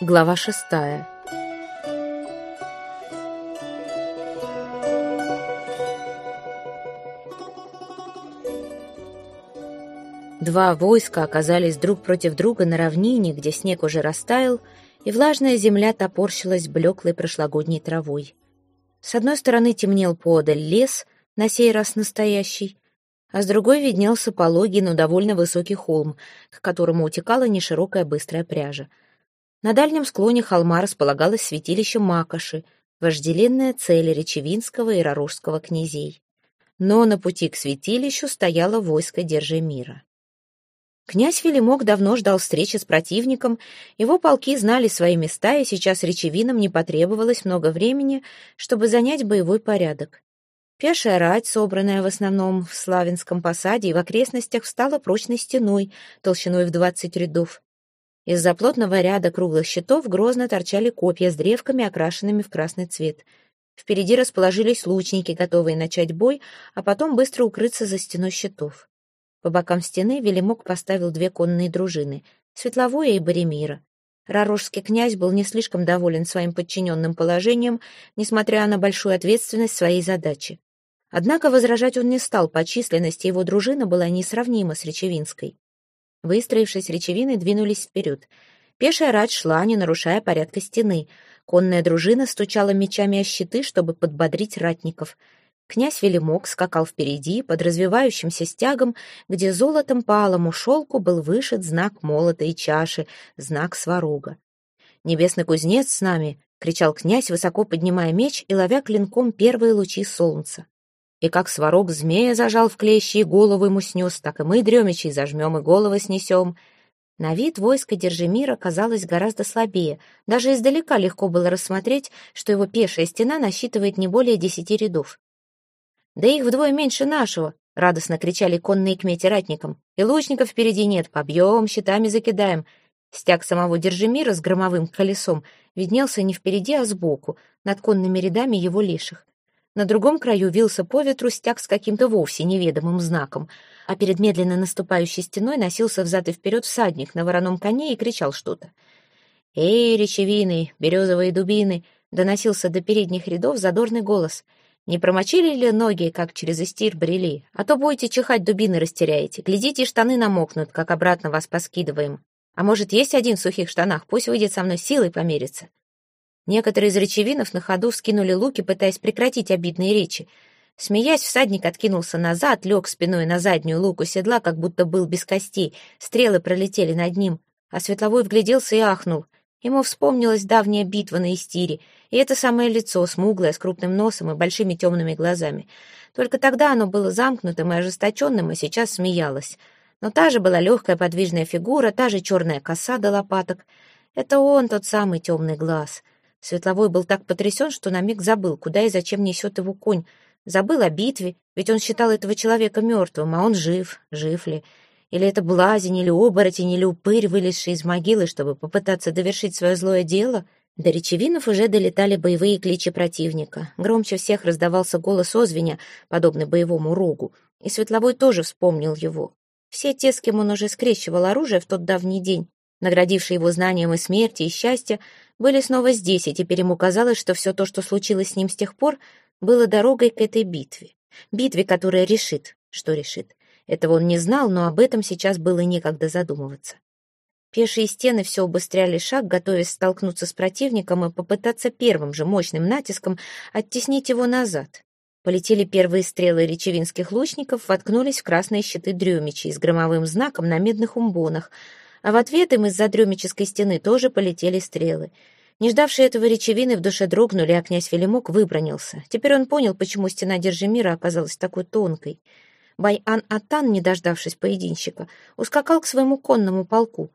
Глава шестая. Два войска оказались друг против друга на равнине, где снег уже растаял, и влажная земля топорщилась блеклой прошлогодней травой. С одной стороны темнел подаль лес, на сей раз настоящий, а с другой виднелся пологий, но довольно высокий холм, к которому утекала неширокая быстрая пряжа — на дальнем склоне холма располагалось святилище Макоши, вожделенная цель Речевинского и Ророжского князей. Но на пути к святилищу стояло войско Держимира. Князь Филимок давно ждал встречи с противником, его полки знали свои места, и сейчас речевинам не потребовалось много времени, чтобы занять боевой порядок. Пешая рать, собранная в основном в Славянском посаде и в окрестностях, встала прочной стеной, толщиной в двадцать рядов. Из-за плотного ряда круглых щитов грозно торчали копья с древками, окрашенными в красный цвет. Впереди расположились лучники, готовые начать бой, а потом быстро укрыться за стеной щитов. По бокам стены Велимок поставил две конные дружины — Светловое и Боремира. Рарожский князь был не слишком доволен своим подчиненным положением, несмотря на большую ответственность своей задачи. Однако возражать он не стал, по численности его дружина была несравнима с Речевинской. Выстроившись речевины, двинулись вперед. Пешая рать шла, не нарушая порядка стены. Конная дружина стучала мечами о щиты, чтобы подбодрить ратников. Князь Велимок скакал впереди, под развивающимся стягом, где золотом по алому шелку был вышит знак молота и чаши, знак сварога. «Небесный кузнец с нами!» — кричал князь, высоко поднимая меч и ловя клинком первые лучи солнца. И как сварог змея зажал в клещи и голову ему снес, так и мы, дремичей, зажмем и головы снесем. На вид войско Держимира казалось гораздо слабее. Даже издалека легко было рассмотреть, что его пешая стена насчитывает не более десяти рядов. «Да их вдвое меньше нашего!» — радостно кричали конные кмети ратникам. «И лучников впереди нет, побьем, щитами закидаем». Стяг самого Держимира с громовым колесом виднелся не впереди, а сбоку, над конными рядами его лиших. На другом краю вился по ветру стяг с каким-то вовсе неведомым знаком, а перед медленно наступающей стеной носился взад и вперед всадник на вороном коне и кричал что-то. «Эй, речевины, березовые дубины!» — доносился до передних рядов задорный голос. «Не промочили ли ноги, как через истир брели? А то будете чихать, дубины растеряете. Глядите, штаны намокнут, как обратно вас поскидываем. А может, есть один в сухих штанах? Пусть выйдет со мной силой помериться». Некоторые из речевинов на ходу скинули луки, пытаясь прекратить обидные речи. Смеясь, всадник откинулся назад, лег спиной на заднюю луку седла, как будто был без костей. Стрелы пролетели над ним, а Светловой вгляделся и ахнул. Ему вспомнилась давняя битва на Истире, и это самое лицо, смуглое, с крупным носом и большими темными глазами. Только тогда оно было замкнутым и ожесточенным, а сейчас смеялось. Но та же была легкая подвижная фигура, та же черная коса до лопаток. Это он, тот самый темный глаз — Светловой был так потрясен, что на миг забыл, куда и зачем несет его конь. Забыл о битве, ведь он считал этого человека мертвым, а он жив, жив ли. Или это блазень, или оборотень, или упырь, вылезший из могилы, чтобы попытаться довершить свое злое дело? До речевинов уже долетали боевые кличи противника. Громче всех раздавался голос Озвеня, подобный боевому рогу, и Светловой тоже вспомнил его. Все те, с кем он уже скрещивал оружие в тот давний день, наградивший его знанием и смерти, и счастья, были снова здесь, и теперь ему казалось, что все то, что случилось с ним с тех пор, было дорогой к этой битве. Битве, которая решит, что решит. Этого он не знал, но об этом сейчас было некогда задумываться. Пешие стены все убыстряли шаг, готовясь столкнуться с противником и попытаться первым же мощным натиском оттеснить его назад. Полетели первые стрелы речевинских лучников, воткнулись в красные щиты дрюмичей с громовым знаком на медных умбонах — а в ответ им из-за дремической стены тоже полетели стрелы. Не ждавшие этого речевины в душе дрогнули, а князь Велимок выбронился. Теперь он понял, почему стена Держимира оказалась такой тонкой. Байан-Атан, не дождавшись поединщика, ускакал к своему конному полку.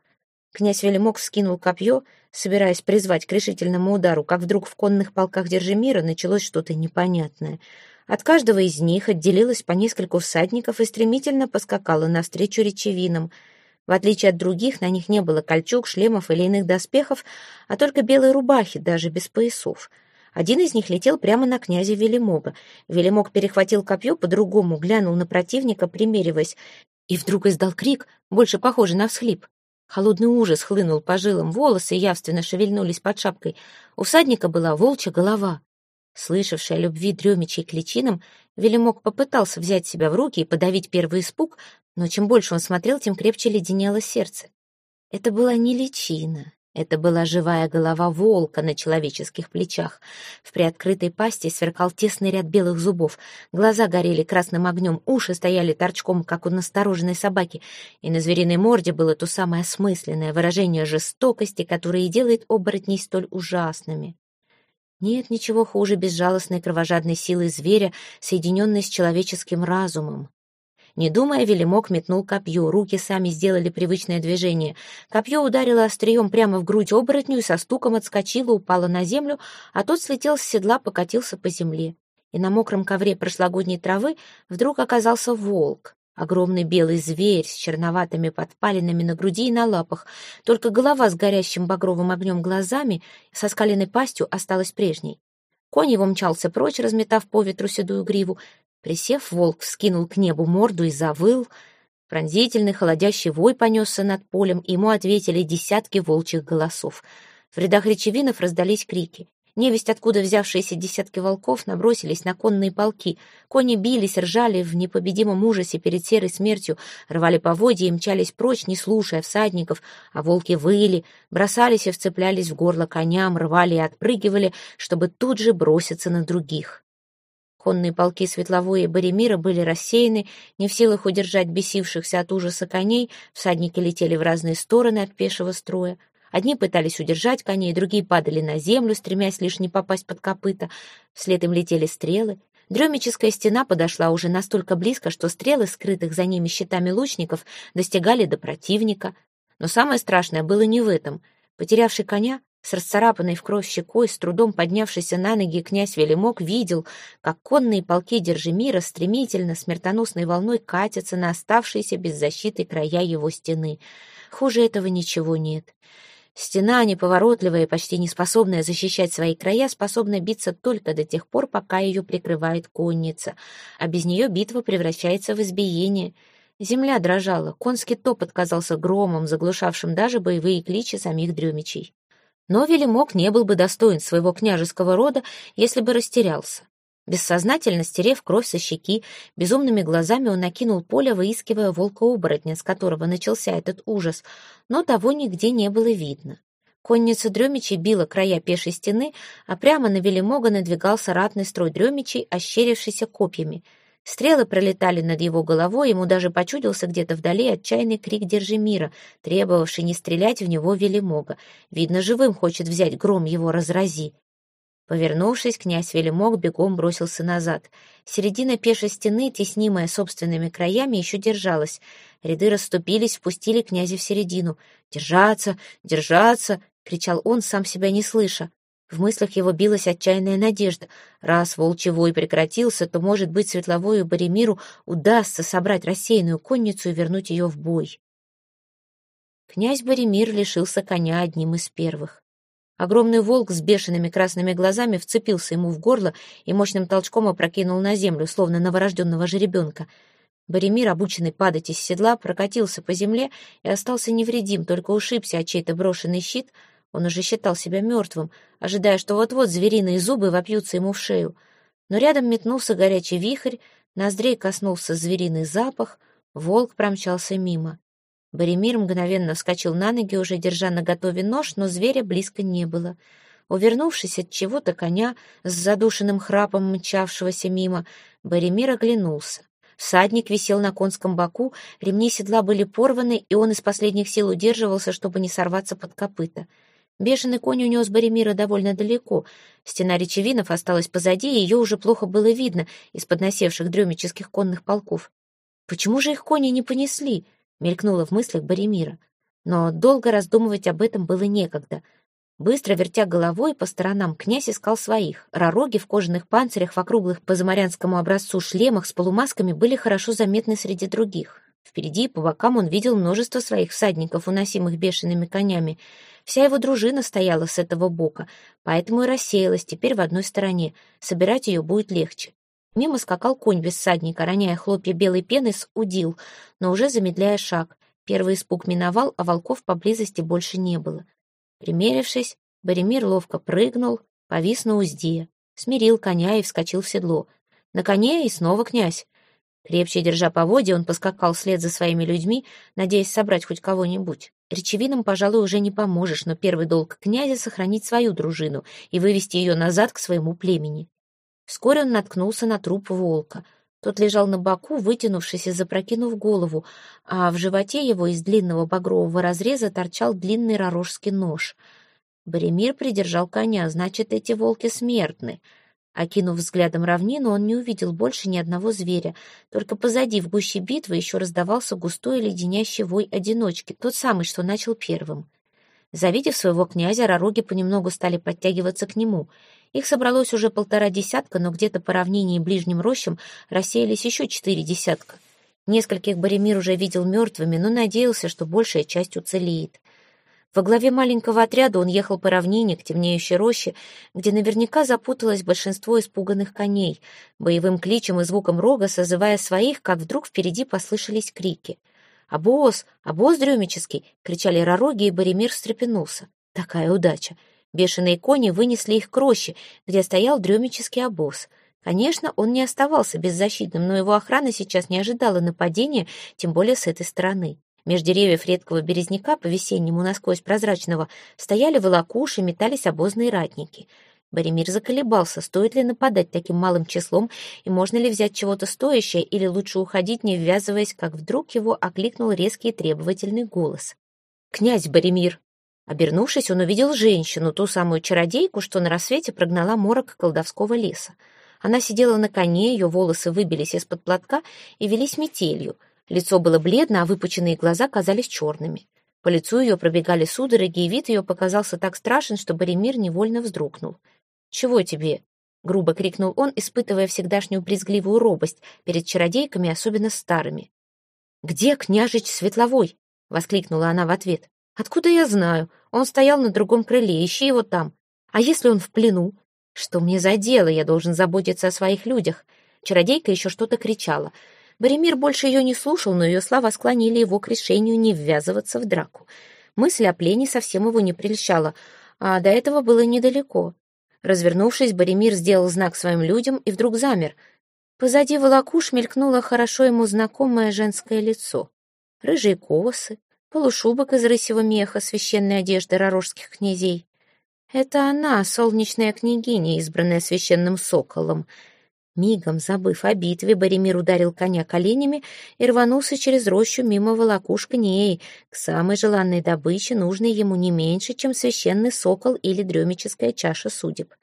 Князь Велимок вскинул копье, собираясь призвать к решительному удару, как вдруг в конных полках Держимира началось что-то непонятное. От каждого из них отделилось по нескольку всадников и стремительно поскакало навстречу речевинам — в отличие от других, на них не было кольчуг, шлемов или иных доспехов, а только белые рубахи, даже без поясов. Один из них летел прямо на князя Велимога. Велимог перехватил копье, по-другому глянул на противника, примериваясь, и вдруг издал крик, больше похожий на всхлип. Холодный ужас хлынул по жилам, волосы явственно шевельнулись под шапкой. У всадника была волчья голова. Слышавший о любви дремичей к личинам, Велимок попытался взять себя в руки и подавить первый испуг, но чем больше он смотрел, тем крепче леденело сердце. Это была не личина, это была живая голова волка на человеческих плечах. В приоткрытой пасти сверкал тесный ряд белых зубов. Глаза горели красным огнем, уши стояли торчком, как у настороженной собаки, и на звериной морде было то самое осмысленное выражение жестокости, которое и делает оборотней столь ужасными. Нет ничего хуже безжалостной кровожадной силы зверя, соединенной с человеческим разумом. Не думая, Велимок метнул копье, руки сами сделали привычное движение. Копье ударило острием прямо в грудь оборотню и со стуком отскочило, упало на землю, а тот слетел с седла, покатился по земле. И на мокром ковре прошлогодней травы вдруг оказался волк. Огромный белый зверь с черноватыми подпалинами на груди и на лапах. Только голова с горящим багровым огнем глазами, со скаленной пастью, осталась прежней. Конь его мчался прочь, разметав по ветру седую гриву. Присев, волк вскинул к небу морду и завыл. Пронзительный холодящий вой понесся над полем, и ему ответили десятки волчьих голосов. В рядах речевинов раздались крики. Невесть, откуда взявшиеся десятки волков, набросились на конные полки. Кони бились, ржали в непобедимом ужасе перед серой смертью, рвали поводья и мчались прочь, не слушая всадников, а волки выли, бросались и вцеплялись в горло коням, рвали и отпрыгивали, чтобы тут же броситься на других. Конные полки Светловой и Боремира были рассеяны, не в силах удержать бесившихся от ужаса коней, всадники летели в разные стороны от пешего строя. Одни пытались удержать коней, другие падали на землю, стремясь лишь не попасть под копыта. Вслед им летели стрелы. Дремическая стена подошла уже настолько близко, что стрелы, скрытых за ними щитами лучников, достигали до противника. Но самое страшное было не в этом. Потерявший коня, с расцарапанной в кровь щекой, с трудом поднявшийся на ноги князь Велимок видел, как конные полки Держимира стремительно, смертоносной волной катятся на оставшиеся без защиты края его стены. Хуже этого ничего нет. Стена, неповоротливая и почти не способная защищать свои края, способна биться только до тех пор, пока ее прикрывает конница, а без нее битва превращается в избиение. Земля дрожала, конский топот казался громом, заглушавшим даже боевые кличи самих дремичей. Но Велимок не был бы достоин своего княжеского рода, если бы растерялся. Бессознательно стерев кровь со щеки, безумными глазами он накинул поле, выискивая волка-оборотня, с которого начался этот ужас, но того нигде не было видно. Конница Дремичей била края пешей стены, а прямо на Велимога надвигался ратный строй Дремичей, ощерившийся копьями — Стрелы пролетали над его головой, ему даже почудился где-то вдали отчаянный крик «Держи мира», требовавший не стрелять в него Велимога. Видно, живым хочет взять гром его разрази. Повернувшись, князь Велимог бегом бросился назад. Середина пешей стены, теснимая собственными краями, еще держалась. Ряды расступились, впустили князя в середину. «Держаться! Держаться!» — кричал он, сам себя не слыша. В мыслях его билась отчаянная надежда. Раз волчевой прекратился, то, может быть, Светловою Боремиру удастся собрать рассеянную конницу и вернуть ее в бой. Князь Боремир лишился коня одним из первых. Огромный волк с бешеными красными глазами вцепился ему в горло и мощным толчком опрокинул на землю, словно новорожденного жеребенка. Боремир, обученный падать из седла, прокатился по земле и остался невредим, только ушибся о чей-то брошенный щит — он уже считал себя мертвым, ожидая, что вот-вот звериные зубы вопьются ему в шею. Но рядом метнулся горячий вихрь, ноздрей коснулся звериный запах, волк промчался мимо. Боремир мгновенно вскочил на ноги, уже держа на готове нож, но зверя близко не было. Увернувшись от чего-то коня с задушенным храпом мчавшегося мимо, Боремир оглянулся. Всадник висел на конском боку, ремни седла были порваны, и он из последних сил удерживался, чтобы не сорваться под копыта. Бешеный конь унес Боремира довольно далеко. Стена речевинов осталась позади, и ее уже плохо было видно из-под насевших дремических конных полков. «Почему же их кони не понесли?» — мелькнуло в мыслях Боремира. Но долго раздумывать об этом было некогда. Быстро вертя головой по сторонам, князь искал своих. Ророги в кожаных панцирях в округлых по заморянскому образцу шлемах с полумасками были хорошо заметны среди других. Впереди и по бокам он видел множество своих всадников, уносимых бешеными конями. Вся его дружина стояла с этого бока, поэтому и рассеялась теперь в одной стороне. Собирать ее будет легче. Мимо скакал конь без всадника, роняя хлопья белой пены с удил, но уже замедляя шаг. Первый испуг миновал, а волков поблизости больше не было. Примерившись, Боремир ловко прыгнул, повис на узде, смирил коня и вскочил в седло. На коне и снова князь. Крепче держа поводья, он поскакал вслед за своими людьми, надеясь собрать хоть кого-нибудь. Речевинам, пожалуй, уже не поможешь, но первый долг князя — сохранить свою дружину и вывести ее назад к своему племени. Вскоре он наткнулся на труп волка. Тот лежал на боку, вытянувшись и запрокинув голову, а в животе его из длинного багрового разреза торчал длинный ророжский нож. Боремир придержал коня, значит, эти волки смертны. Окинув взглядом равнину, он не увидел больше ни одного зверя. Только позади, в гуще битвы, еще раздавался густой леденящий вой одиночки, тот самый, что начал первым. Завидев своего князя, ророги понемногу стали подтягиваться к нему — их собралось уже полтора десятка, но где-то по равнине и ближним рощам рассеялись еще четыре десятка. Нескольких Боремир уже видел мертвыми, но надеялся, что большая часть уцелеет. Во главе маленького отряда он ехал по равнине к темнеющей роще, где наверняка запуталось большинство испуганных коней, боевым кличем и звуком рога созывая своих, как вдруг впереди послышались крики. «Обоз! Обоз дрюмический!» — кричали ророги, и Боремир встрепенулся. «Такая удача! Бешеные кони вынесли их к роще, где стоял дремический обоз. Конечно, он не оставался беззащитным, но его охрана сейчас не ожидала нападения, тем более с этой стороны. Меж деревьев редкого березняка, по-весеннему насквозь прозрачного, стояли волокуши, метались обозные ратники. Боремир заколебался, стоит ли нападать таким малым числом, и можно ли взять чего-то стоящее, или лучше уходить, не ввязываясь, как вдруг его окликнул резкий требовательный голос. «Князь Боремир!» Обернувшись, он увидел женщину, ту самую чародейку, что на рассвете прогнала морок колдовского леса. Она сидела на коне, ее волосы выбились из-под платка и велись метелью. Лицо было бледно, а выпученные глаза казались черными. По лицу ее пробегали судороги, и вид ее показался так страшен, что Боремир невольно вздрогнул. «Чего тебе?» — грубо крикнул он, испытывая всегдашнюю брезгливую робость перед чародейками, особенно старыми. «Где княжич Светловой?» — воскликнула она в ответ. Откуда я знаю? Он стоял на другом крыле, ищи его там. А если он в плену? Что мне за дело? Я должен заботиться о своих людях. Чародейка еще что-то кричала. Боремир больше ее не слушал, но ее слова склонили его к решению не ввязываться в драку. Мысль о плене совсем его не прельщала, а до этого было недалеко. Развернувшись, Боремир сделал знак своим людям и вдруг замер. Позади волокуш мелькнуло хорошо ему знакомое женское лицо. Рыжие косы, полушубок из рысьего меха, священной одежды ророжских князей. Это она, солнечная княгиня, избранная священным соколом. Мигом, забыв о битве, Боремир ударил коня коленями и рванулся через рощу мимо волокуш коней, к самой желанной добыче, нужной ему не меньше, чем священный сокол или дремическая чаша судеб.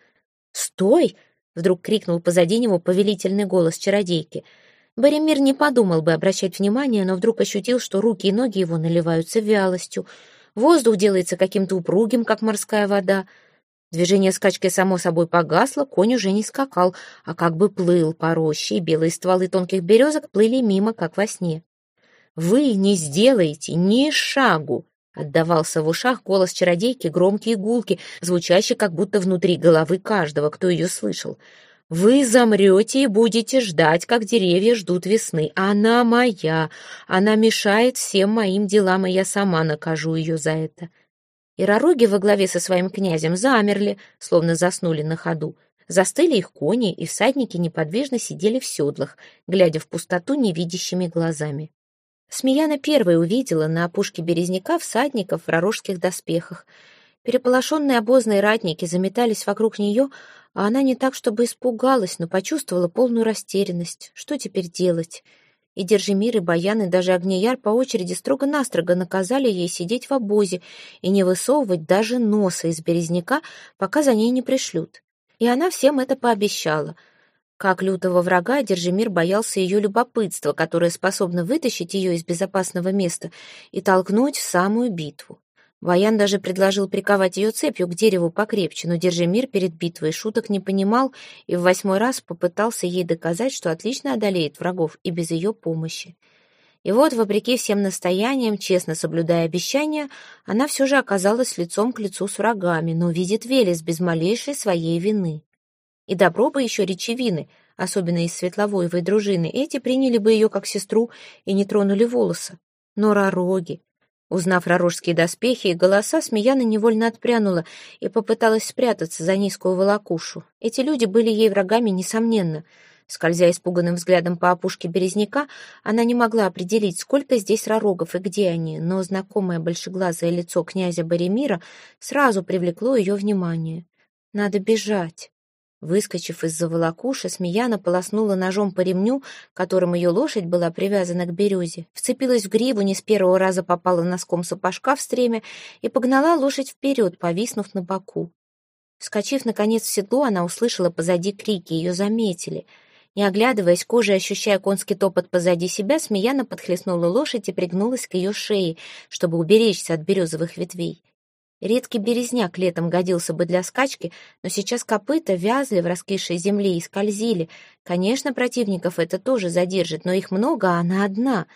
«Стой!» — вдруг крикнул позади него повелительный голос чародейки — Боремир не подумал бы обращать внимание, но вдруг ощутил, что руки и ноги его наливаются вялостью. Воздух делается каким-то упругим, как морская вода. Движение скачки само собой погасло, конь уже не скакал, а как бы плыл по роще, и белые стволы тонких березок плыли мимо, как во сне. «Вы не сделаете ни шагу!» — отдавался в ушах голос чародейки, громкие гулки, звучащие как будто внутри головы каждого, кто ее слышал. Вы замрете и будете ждать, как деревья ждут весны. Она моя, она мешает всем моим делам, и я сама накажу ее за это. И ророги во главе со своим князем замерли, словно заснули на ходу. Застыли их кони, и всадники неподвижно сидели в седлах, глядя в пустоту невидящими глазами. Смеяна первой увидела на опушке березняка всадников в ророжских доспехах. Переполошенные обозные ратники заметались вокруг нее, а она не так, чтобы испугалась, но почувствовала полную растерянность. Что теперь делать? И Держимир, и Баян, и даже Огнеяр по очереди строго-настрого наказали ей сидеть в обозе и не высовывать даже носа из березняка, пока за ней не пришлют. И она всем это пообещала. Как лютого врага, Держимир боялся ее любопытства, которое способно вытащить ее из безопасного места и толкнуть в самую битву. Ваян даже предложил приковать ее цепью к дереву покрепче, но Держимир перед битвой шуток не понимал и в восьмой раз попытался ей доказать, что отлично одолеет врагов и без ее помощи. И вот, вопреки всем настояниям, честно соблюдая обещания, она все же оказалась лицом к лицу с врагами, но видит Велес без малейшей своей вины. И добро бы еще речевины, особенно из Светловоевой дружины, эти приняли бы ее как сестру и не тронули волоса. но ророги. Узнав ророжские доспехи и голоса, Смеяна невольно отпрянула и попыталась спрятаться за низкую волокушу. Эти люди были ей врагами, несомненно. Скользя испуганным взглядом по опушке березняка, она не могла определить, сколько здесь ророгов и где они, но знакомое большеглазое лицо князя Боремира сразу привлекло ее внимание. «Надо бежать». Выскочив из-за волокуши, Смеяна полоснула ножом по ремню, которым ее лошадь была привязана к березе, вцепилась в гриву, не с первого раза попала носком сапожка в стремя и погнала лошадь вперед, повиснув на боку. Скочив, наконец, в седло, она услышала позади крики, ее заметили. Не оглядываясь, кожей ощущая конский топот позади себя, Смеяна подхлестнула лошадь и пригнулась к ее шее, чтобы уберечься от березовых ветвей. Редкий березняк летом годился бы для скачки, но сейчас копыта вязли в раскисшей земле и скользили. Конечно, противников это тоже задержит, но их много, а она одна.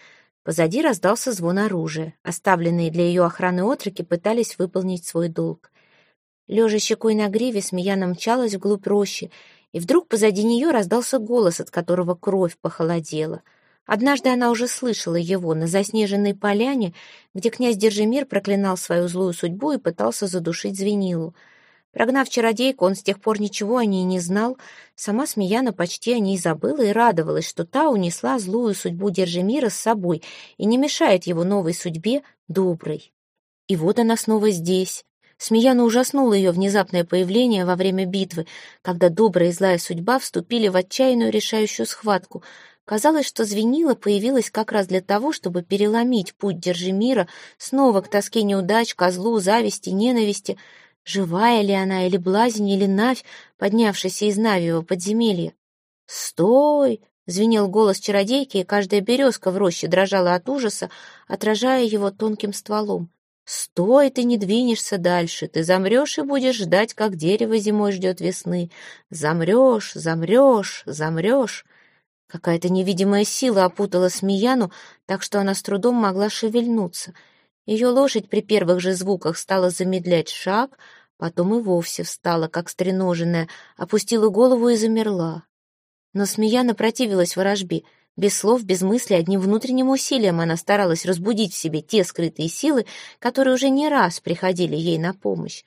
Позади раздался звон оружия. Оставленные для ее охраны отроки пытались выполнить свой долг. Лежа щекой на гриве, Смеяна мчалась вглубь рощи, и вдруг позади нее раздался голос, от которого кровь похолодела — Однажды она уже слышала его на заснеженной поляне, где князь Держимир проклинал свою злую судьбу и пытался задушить Звенилу. Прогнав чародейку, он с тех пор ничего о ней не знал. Сама Смеяна почти о ней забыла и радовалась, что та унесла злую судьбу Держимира с собой и не мешает его новой судьбе доброй. И вот она снова здесь. Смеяна ужаснула ее внезапное появление во время битвы, когда добрая и злая судьба вступили в отчаянную решающую схватку — Казалось, что звенило появилось как раз для того, чтобы переломить путь Держимира снова к тоске неудач, козлу, зависти, ненависти. Живая ли она, или блазень, или навь, поднявшаяся из Навиего подземелья? «Стой!» — звенел голос чародейки, и каждая березка в роще дрожала от ужаса, отражая его тонким стволом. «Стой, ты не двинешься дальше, ты замрешь и будешь ждать, как дерево зимой ждет весны. Замрешь, замрешь, замрешь». Какая-то невидимая сила опутала Смеяну, так что она с трудом могла шевельнуться. Ее лошадь при первых же звуках стала замедлять шаг, потом и вовсе встала, как стреноженная, опустила голову и замерла. Но Смеяна противилась ворожбе. Без слов, без мысли, одним внутренним усилием она старалась разбудить в себе те скрытые силы, которые уже не раз приходили ей на помощь.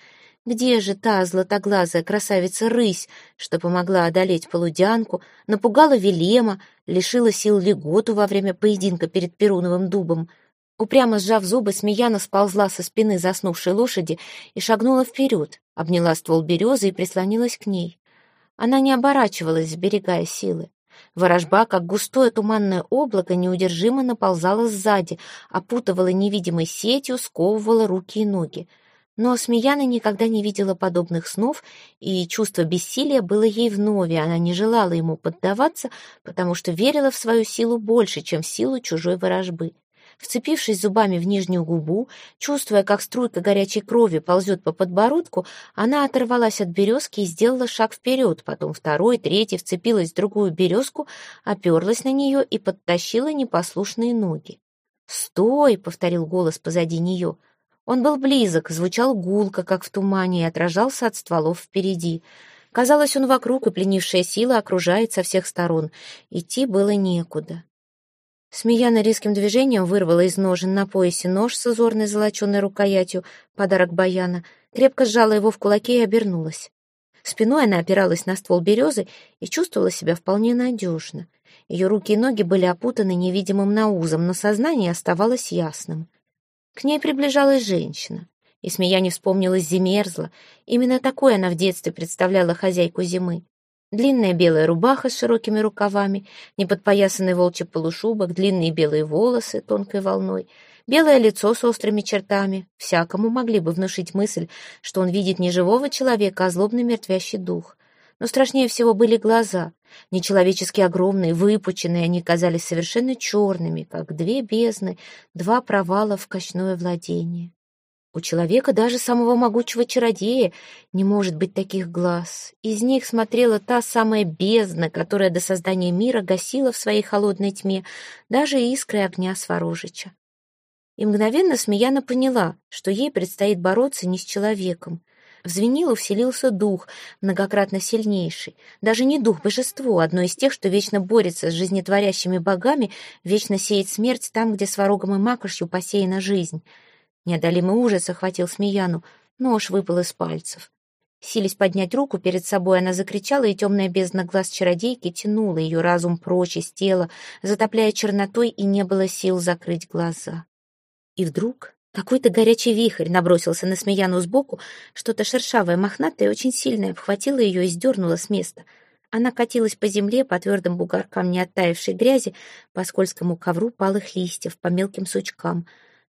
Где же та златоглазая красавица-рысь, что помогла одолеть полудянку, напугала Велема, лишила сил Леготу во время поединка перед Перуновым дубом? Упрямо сжав зубы, Смеяна сползла со спины заснувшей лошади и шагнула вперед, обняла ствол березы и прислонилась к ней. Она не оборачивалась, сберегая силы. Ворожба, как густое туманное облако, неудержимо наползала сзади, опутывала невидимой сетью, сковывала руки и ноги. Но Смеяна никогда не видела подобных снов, и чувство бессилия было ей вновь, она не желала ему поддаваться, потому что верила в свою силу больше, чем в силу чужой ворожбы. Вцепившись зубами в нижнюю губу, чувствуя, как струйка горячей крови ползет по подбородку, она оторвалась от березки и сделала шаг вперед, потом второй, третий, вцепилась в другую березку, оперлась на нее и подтащила непослушные ноги. «Стой!» — повторил голос позади нее. Он был близок, звучал гулко, как в тумане, и отражался от стволов впереди. Казалось, он вокруг, и пленившая сила окружает со всех сторон. Идти было некуда. Смеяна резким движением вырвала из ножен на поясе нож с узорной золоченой рукоятью, подарок Баяна, крепко сжала его в кулаке и обернулась. Спиной она опиралась на ствол березы и чувствовала себя вполне надежно. Ее руки и ноги были опутаны невидимым наузом, но сознание оставалось ясным. К ней приближалась женщина, и Смеяне вспомнилась Зимерзла. Именно такой она в детстве представляла хозяйку зимы. Длинная белая рубаха с широкими рукавами, неподпоясанный волчий полушубок, длинные белые волосы тонкой волной, белое лицо с острыми чертами. Всякому могли бы внушить мысль, что он видит не живого человека, а злобный мертвящий дух. Но страшнее всего были глаза. Нечеловечески огромные, выпученные, они казались совершенно черными, как две бездны, два провала в кочное владение. У человека, даже самого могучего чародея, не может быть таких глаз. Из них смотрела та самая бездна, которая до создания мира гасила в своей холодной тьме даже искры огня Сварожича. И мгновенно Смеяна поняла, что ей предстоит бороться не с человеком, В Звенилу вселился дух, многократно сильнейший. Даже не дух, божество, одно из тех, что вечно борется с жизнетворящими богами, вечно сеет смерть там, где сварогом и макошью посеяна жизнь. Неодолимый ужас охватил Смеяну, нож выпал из пальцев. Сились поднять руку перед собой, она закричала, и темная бездна глаз чародейки тянула ее разум прочь из тела, затопляя чернотой, и не было сил закрыть глаза. И вдруг какой-то горячий вихрь набросился на Смеяну сбоку, что-то шершавое, мохнатое, очень сильное, обхватило ее и сдернуло с места. Она катилась по земле, по твердым бугоркам неоттаившей грязи, по скользкому ковру палых листьев, по мелким сучкам.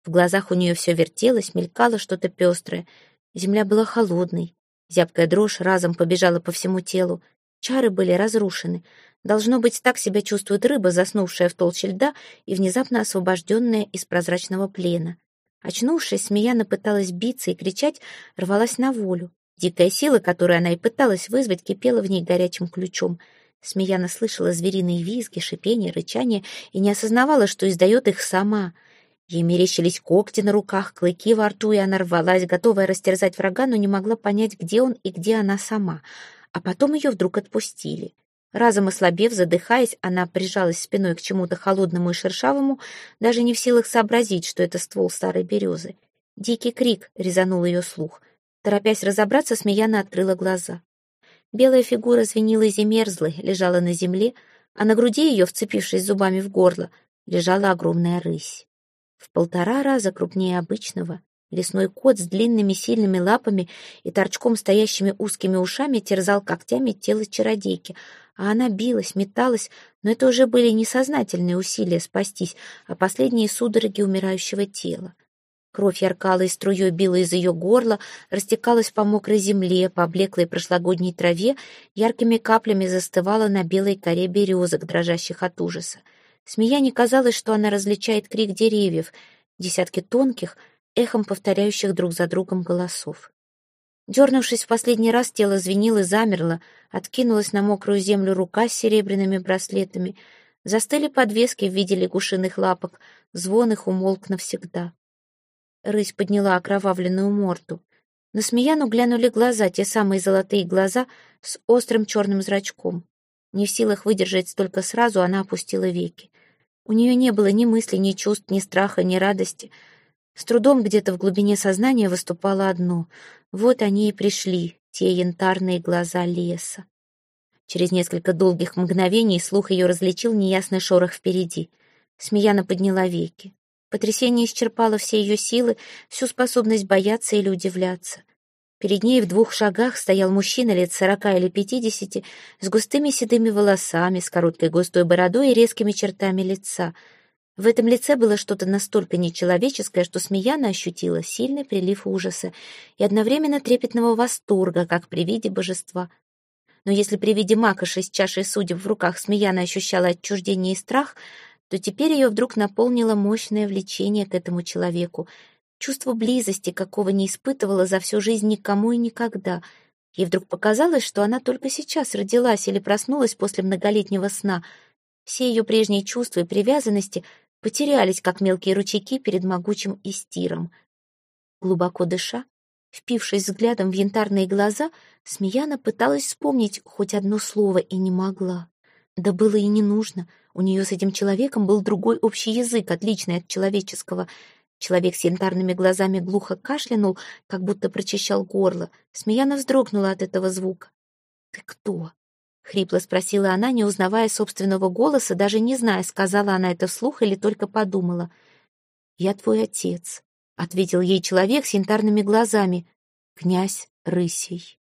В глазах у нее все вертелось, мелькало что-то пестрое. Земля была холодной. Зябкая дрожь разом побежала по всему телу. Чары были разрушены. Должно быть, так себя чувствует рыба, заснувшая в толще льда и внезапно освобожденная из прозрачного плена. Очнувшись, Смеяна пыталась биться и кричать, рвалась на волю. Дикая сила, которую она и пыталась вызвать, кипела в ней горячим ключом. Смеяна слышала звериные визги, шипение, рычание и не осознавала, что издает их сама. Ей мерещились когти на руках, клыки во рту, и она рвалась, готовая растерзать врага, но не могла понять, где он и где она сама. А потом ее вдруг отпустили. Разом ослабев, задыхаясь, она прижалась спиной к чему-то холодному и шершавому, даже не в силах сообразить, что это ствол старой березы. Дикий крик резанул ее слух. Торопясь разобраться, Смеяна открыла глаза. Белая фигура звенилась и мерзлой, лежала на земле, а на груди ее, вцепившись зубами в горло, лежала огромная рысь. В полтора раза крупнее обычного, Лесной кот с длинными сильными лапами и торчком стоящими узкими ушами терзал когтями тело чародейки, а она билась, металась, но это уже были не сознательные усилия спастись, а последние судороги умирающего тела. Кровь яркала и струей била из ее горла, растекалась по мокрой земле, по облеклой прошлогодней траве, яркими каплями застывала на белой коре березок, дрожащих от ужаса. Смея не казалось, что она различает крик деревьев, десятки тонких — эхом повторяющих друг за другом голосов. Дернувшись в последний раз, тело звенило и замерло, откинулась на мокрую землю рука с серебряными браслетами, застыли подвески в виде лягушиных лапок, звон их умолк навсегда. Рысь подняла окровавленную морду. На Смеяну глянули глаза, те самые золотые глаза с острым черным зрачком. Не в силах выдержать столько сразу, она опустила веки. У нее не было ни мысли, ни чувств, ни страха, ни радости — с трудом где-то в глубине сознания выступало одно. Вот они и пришли, те янтарные глаза леса. Через несколько долгих мгновений слух ее различил неясный шорох впереди. Смеяна подняла веки. Потрясение исчерпало все ее силы, всю способность бояться или удивляться. Перед ней в двух шагах стоял мужчина лет сорока или пятидесяти, с густыми седыми волосами, с короткой густой бородой и резкими чертами лица — в этом лице было что-то настолько нечеловеческое, что Смеяна ощутила сильный прилив ужаса и одновременно трепетного восторга, как при виде божества. Но если при виде Макоши с чашей судеб в руках Смеяна ощущала отчуждение и страх, то теперь ее вдруг наполнило мощное влечение к этому человеку, чувство близости, какого не испытывала за всю жизнь никому и никогда. Ей вдруг показалось, что она только сейчас родилась или проснулась после многолетнего сна — все ее прежние чувства и привязанности потерялись, как мелкие ручейки перед могучим истиром. Глубоко дыша, впившись взглядом в янтарные глаза, Смеяна пыталась вспомнить хоть одно слово и не могла. Да было и не нужно. У нее с этим человеком был другой общий язык, отличный от человеческого. Человек с янтарными глазами глухо кашлянул, как будто прочищал горло. Смеяна вздрогнула от этого звука. «Ты кто?» — хрипло спросила она, не узнавая собственного голоса, даже не зная, сказала она это вслух или только подумала. «Я твой отец», — ответил ей человек с янтарными глазами, князь Рысей.